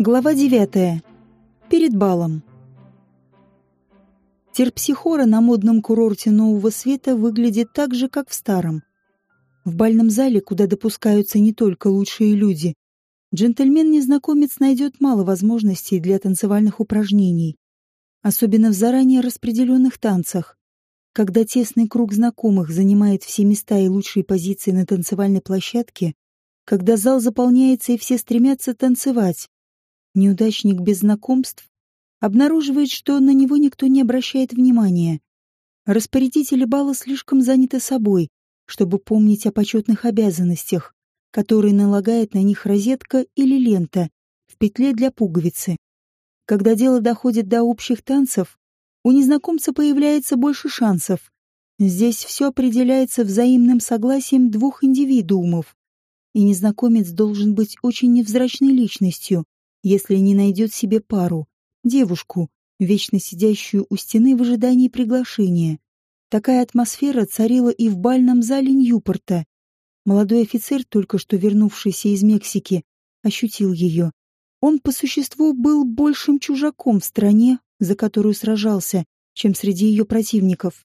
Глава 9. Перед балом. Терпсихора на модном курорте Нового Света выглядит так же, как в старом. В бальном зале, куда допускаются не только лучшие люди, джентльмен-незнакомец найдет мало возможностей для танцевальных упражнений, особенно в заранее распределенных танцах. Когда тесный круг знакомых занимает все места и лучшие позиции на танцевальной площадке, когда зал заполняется и все стремятся танцевать, Неудачник без знакомств обнаруживает, что на него никто не обращает внимания. Распорядители бала слишком заняты собой, чтобы помнить о почетных обязанностях, которые налагает на них розетка или лента в петле для пуговицы. Когда дело доходит до общих танцев, у незнакомца появляется больше шансов. Здесь все определяется взаимным согласием двух индивидуумов, и незнакомец должен быть очень невзрачной личностью, если не найдет себе пару, девушку, вечно сидящую у стены в ожидании приглашения. Такая атмосфера царила и в бальном зале Ньюпорта. Молодой офицер, только что вернувшийся из Мексики, ощутил ее. Он по существу был большим чужаком в стране, за которую сражался, чем среди ее противников.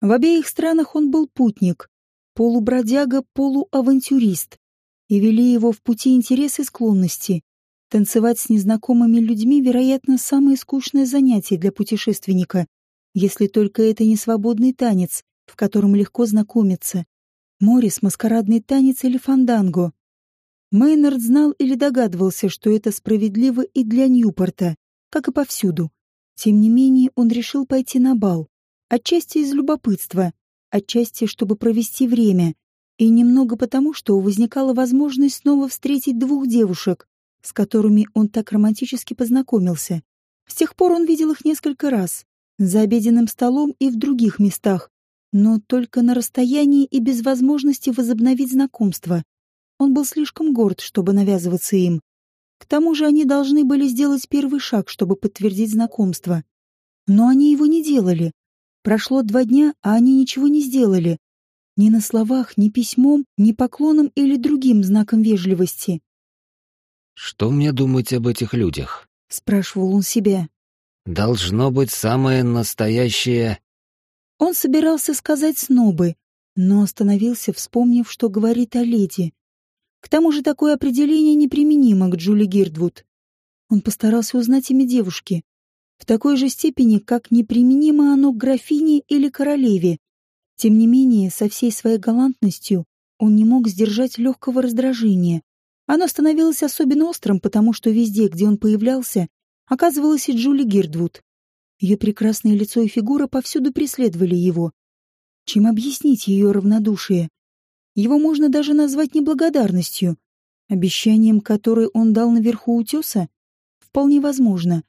В обеих странах он был путник, полубродяга, полуавантюрист, и вели его в пути интересы и склонности. Танцевать с незнакомыми людьми, вероятно, самое скучное занятие для путешественника, если только это не свободный танец, в котором легко знакомиться. Морис — маскарадный танец или фанданго. Мейнард знал или догадывался, что это справедливо и для Ньюпорта, как и повсюду. Тем не менее, он решил пойти на бал. Отчасти из любопытства, отчасти, чтобы провести время, и немного потому, что возникала возможность снова встретить двух девушек, с которыми он так романтически познакомился. С тех пор он видел их несколько раз, за обеденным столом и в других местах, но только на расстоянии и без возможности возобновить знакомство. Он был слишком горд, чтобы навязываться им. К тому же они должны были сделать первый шаг, чтобы подтвердить знакомство. Но они его не делали. Прошло два дня, а они ничего не сделали. Ни на словах, ни письмом, ни поклоном или другим знаком вежливости. Что мне думать об этих людях? Спрашивал он себя. Должно быть самое настоящее... Он собирался сказать снобы, но остановился, вспомнив, что говорит о леди. К тому же такое определение неприменимо к Джули Гирдвуд. Он постарался узнать имя девушки. В такой же степени, как неприменимо оно к графине или королеве. Тем не менее, со всей своей галантностью он не мог сдержать легкого раздражения. Оно становилось особенно острым, потому что везде, где он появлялся, оказывалась и Джули Гирдвуд. Ее прекрасное лицо и фигура повсюду преследовали его. Чем объяснить ее равнодушие? Его можно даже назвать неблагодарностью. Обещанием, которое он дал наверху утеса? Вполне возможно.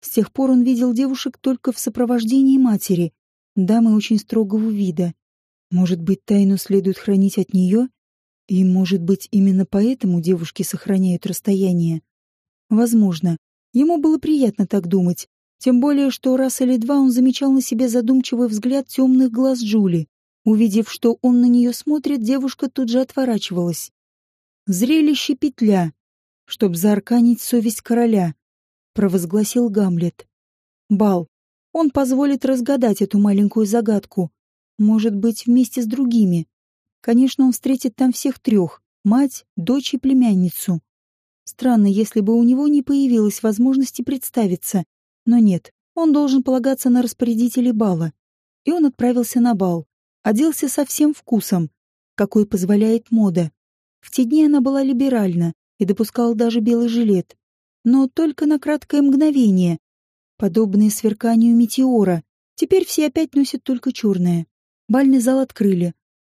С тех пор он видел девушек только в сопровождении матери, дамы очень строгого вида. Может быть, тайну следует хранить от нее? И, может быть, именно поэтому девушки сохраняют расстояние? Возможно. Ему было приятно так думать. Тем более, что раз или два он замечал на себе задумчивый взгляд темных глаз Джули. Увидев, что он на нее смотрит, девушка тут же отворачивалась. «Зрелище петля, чтоб заарканить совесть короля», — провозгласил Гамлет. «Бал. Он позволит разгадать эту маленькую загадку. Может быть, вместе с другими. Конечно, он встретит там всех трех — мать, дочь и племянницу. Странно, если бы у него не появилась возможности представиться. Но нет, он должен полагаться на распорядителей бала. И он отправился на бал. Оделся со всем вкусом, какой позволяет мода. В те дни она была либеральна и допускала даже белый жилет. Но только на краткое мгновение. Подобное сверканию метеора. Теперь все опять носят только черное. Бальный зал открыли,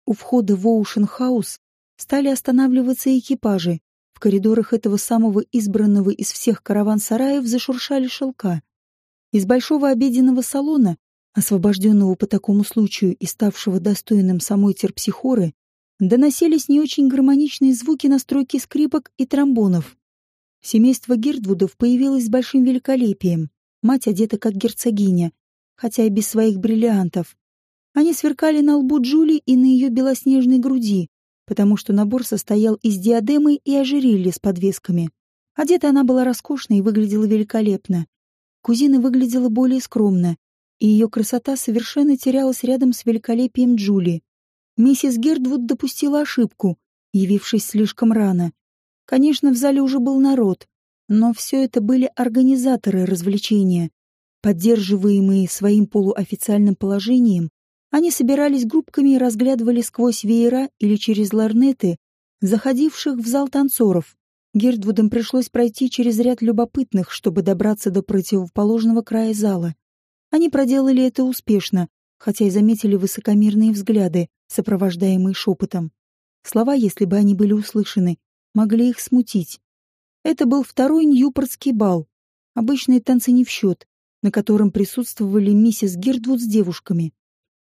у входа в Оушен-хаус стали останавливаться экипажи. В коридорах этого самого избранного из всех караван-сараев зашуршали шелка. Из большого обеденного салона, освобожденного по такому случаю и ставшего достойным самой терпсихоры, доносились не очень гармоничные звуки настройки скрипок и тромбонов. Семейство Гердвудов появилось с большим великолепием. Мать одета как герцогиня, хотя и без своих бриллиантов. Они сверкали на лбу Джули и на ее белоснежной груди, потому что набор состоял из диадемы и ожерелья с подвесками. Одета она была роскошно и выглядела великолепно. Кузина выглядела более скромно, и ее красота совершенно терялась рядом с великолепием Джули. Миссис Гердвуд допустила ошибку, явившись слишком рано. Конечно, в зале уже был народ, но все это были организаторы развлечения. Поддерживаемые своим полуофициальным положением, они собирались группками и разглядывали сквозь веера или через ларнеты заходивших в зал танцоров. Гердвудам пришлось пройти через ряд любопытных, чтобы добраться до противоположного края зала. Они проделали это успешно, хотя и заметили высокомерные взгляды, сопровождаемые шепотом. Слова, если бы они были услышаны, могли их смутить. Это был второй Ньюпортский бал, обычные танцы не в счет, на котором присутствовали миссис Гердвуд с девушками.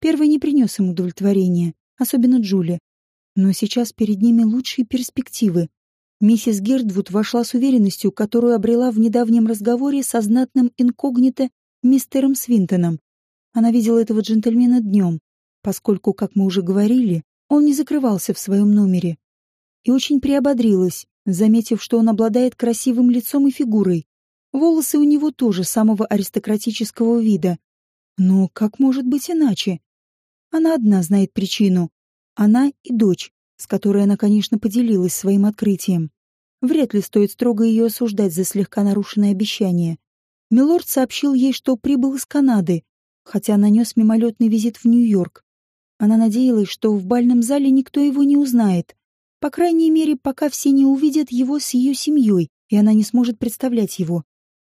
Первый не принес им удовлетворения, особенно Джули. Но сейчас перед ними лучшие перспективы. Миссис Гердвуд вошла с уверенностью, которую обрела в недавнем разговоре со знатным инкогнито мистером Свинтоном. Она видела этого джентльмена днем, поскольку, как мы уже говорили, он не закрывался в своем номере. И очень приободрилась, заметив, что он обладает красивым лицом и фигурой. Волосы у него тоже самого аристократического вида. Но как может быть иначе? Она одна знает причину. Она и дочь, с которой она, конечно, поделилась своим открытием. Вряд ли стоит строго ее осуждать за слегка нарушенное обещание. Милорд сообщил ей, что прибыл из Канады, хотя нанес мимолетный визит в Нью-Йорк. Она надеялась, что в бальном зале никто его не узнает. По крайней мере, пока все не увидят его с ее семьей, и она не сможет представлять его.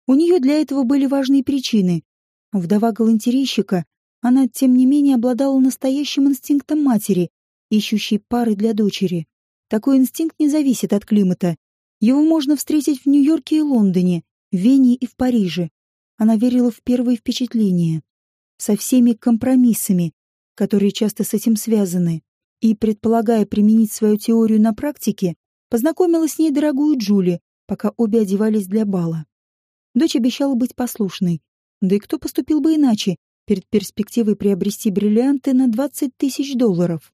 У нее для этого были важные причины. Вдова галантерейщика, она, тем не менее, обладала настоящим инстинктом матери, ищущей пары для дочери. Такой инстинкт не зависит от климата. Его можно встретить в Нью-Йорке и Лондоне, в Вене и в Париже. Она верила в первые впечатления. Со всеми компромиссами, которые часто с этим связаны. И, предполагая применить свою теорию на практике, познакомила с ней дорогую Джули, пока обе одевались для бала. Дочь обещала быть послушной. Да и кто поступил бы иначе перед перспективой приобрести бриллианты на 20 тысяч долларов?